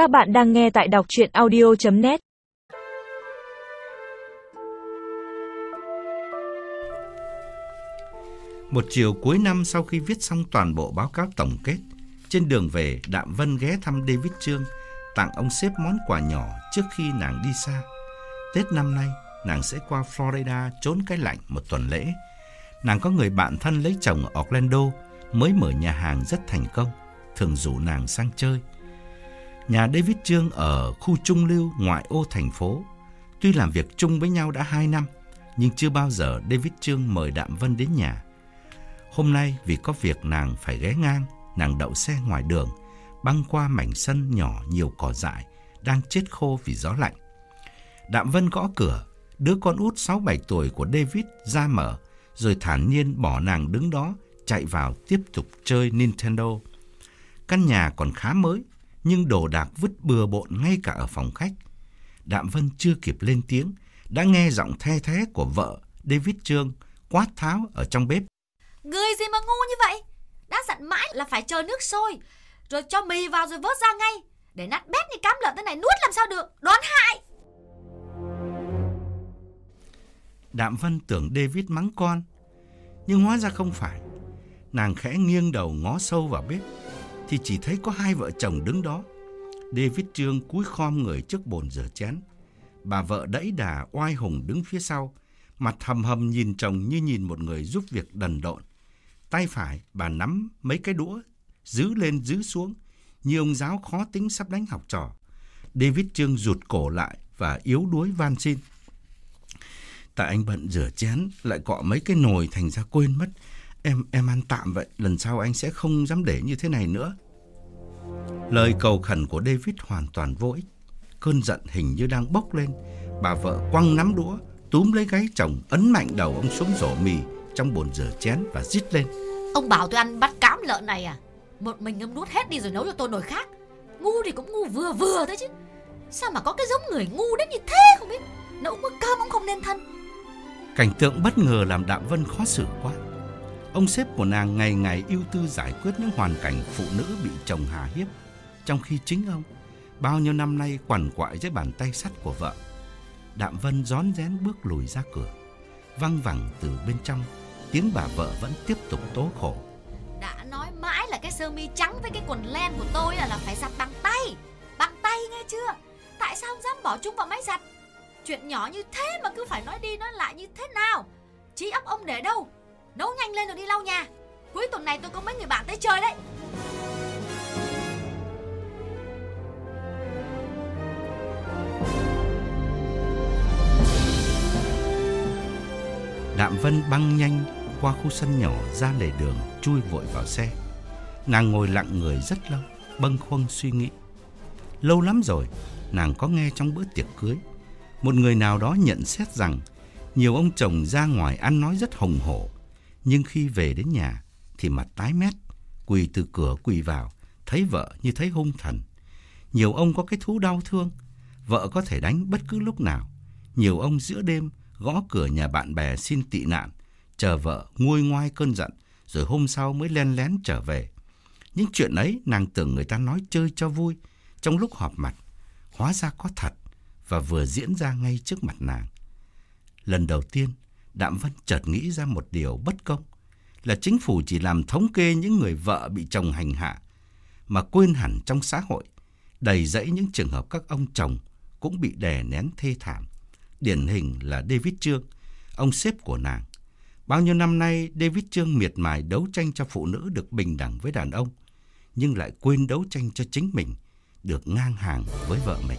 Các bạn đang nghe tại đọc chuyện audio.net Một chiều cuối năm sau khi viết xong toàn bộ báo cáo tổng kết, trên đường về Đạm Vân ghé thăm David Trương, tặng ông sếp món quà nhỏ trước khi nàng đi xa. Tết năm nay, nàng sẽ qua Florida trốn cái lạnh một tuần lễ. Nàng có người bạn thân lấy chồng ở Orlando, mới mở nhà hàng rất thành công, thường rủ nàng sang chơi. Nhà David Trương ở khu trung lưu ngoại ô thành phố. Tuy làm việc chung với nhau đã 2 năm, nhưng chưa bao giờ David Trương mời Đạm Vân đến nhà. Hôm nay vì có việc nàng phải ghé ngang, nàng đậu xe ngoài đường, băng qua mảnh sân nhỏ nhiều cỏ dại, đang chết khô vì gió lạnh. Đạm Vân gõ cửa, đứa con út 6-7 tuổi của David ra mở, rồi thản nhiên bỏ nàng đứng đó, chạy vào tiếp tục chơi Nintendo. Căn nhà còn khá mới, nhưng đồ đạc vứt bừa bộn ngay cả ở phòng khách. Đạm Vân chưa kịp lên tiếng, đã nghe giọng the thế của vợ David Trương quát tháo ở trong bếp. Người gì mà ngu như vậy? Đã dặn mãi là phải chờ nước sôi, rồi cho mì vào rồi vớt ra ngay. Để nát bét như cám lợn thế này nuốt làm sao được, đoán hại. Đạm Vân tưởng David mắng con, nhưng hóa ra không phải. Nàng khẽ nghiêng đầu ngó sâu vào bếp, thì chỉ thấy có hai vợ chồng đứng đó. David Trương cúi khom người trước bồn rửa chén. Bà vợ đẫy đà oai hùng đứng phía sau, mặt hầm hầm nhìn chồng như nhìn một người giúp việc đần độn. Tay phải bà nắm mấy cái đũa, giữ lên giữ xuống, như ông giáo khó tính sắp đánh học trò. David Trương rụt cổ lại và yếu đuối van xin. Tại anh bận rửa chén, lại cọ mấy cái nồi thành ra quên mất. Em em ăn tạm vậy, lần sau anh sẽ không dám để như thế này nữa. Lời cầu khẩn của David hoàn toàn vô ích. Cơn giận hình như đang bốc lên. Bà vợ quăng nắm đũa, túm lấy gáy chồng, ấn mạnh đầu ông xuống rổ mì trong bồn rửa chén và rít lên. Ông bảo tôi ăn bát cám lợn này à? Một mình ngâm nuốt hết đi rồi nấu cho tôi nồi khác. Ngu thì cũng ngu vừa vừa thôi chứ. Sao mà có cái giống người ngu đến như thế không biết. Nấu bữa cơm cũng không nên thân. Cảnh tượng bất ngờ làm Đạm Vân khó xử quá. Ông sếp của nàng ngày ngày ưu tư giải quyết những hoàn cảnh phụ nữ bị chồng hà hiếp, trong khi chính ông bao nhiêu năm nay quằn quại dưới bàn tay sắt của vợ. Đạm Vân rón rén bước lùi ra cửa, văng vẳng từ bên trong, tiếng bà vợ vẫn tiếp tục tố khổ. Đã nói mãi là cái sơ mi trắng với cái quần len của tôi là, là phải giặt bằng tay. Bằng tay nghe chưa? Tại sao không dám bỏ chúng vào máy giặt? Chuyện nhỏ như thế mà cứ phải nói đi nói lại như thế nào? Trí óc ông để đâu? Nấu nhanh lên rồi đi lau nhà. Cuối tuần này tôi có mấy người bạn tới chơi đấy. Đạm Vân băng nhanh qua khu sân nhỏ ra lề đường chui vội vào xe. Nàng ngồi lặng người rất lâu, bâng khuâng suy nghĩ. Lâu lắm rồi, nàng có nghe trong bữa tiệc cưới, một người nào đó nhận xét rằng nhiều ông chồng ra ngoài ăn nói rất hùng hổ, nhưng khi về đến nhà thì mặt tái mét, quỳ từ cửa quỳ vào, thấy vợ như thấy hung thần. Nhiều ông có cái thú đau thương, vợ có thể đánh bất cứ lúc nào. Nhiều ông giữa đêm gõ cửa nhà bạn bè xin tị nạn, chờ vợ nguôi ngoai cơn giận, rồi hôm sau mới len lén trở về. Những chuyện ấy nàng tưởng người ta nói chơi cho vui trong lúc họp mặt, hóa ra có thật và vừa diễn ra ngay trước mặt nàng. Lần đầu tiên, Đạm Vân chợt nghĩ ra một điều bất công, là chính phủ chỉ làm thống kê những người vợ bị chồng hành hạ, mà quên hẳn trong xã hội, đầy dẫy những trường hợp các ông chồng cũng bị đè nén thê thảm. Điển hình là David Trương, ông sếp của nàng. Bao nhiêu năm nay, David Trương miệt mài đấu tranh cho phụ nữ được bình đẳng với đàn ông, nhưng lại quên đấu tranh cho chính mình, được ngang hàng với vợ mình.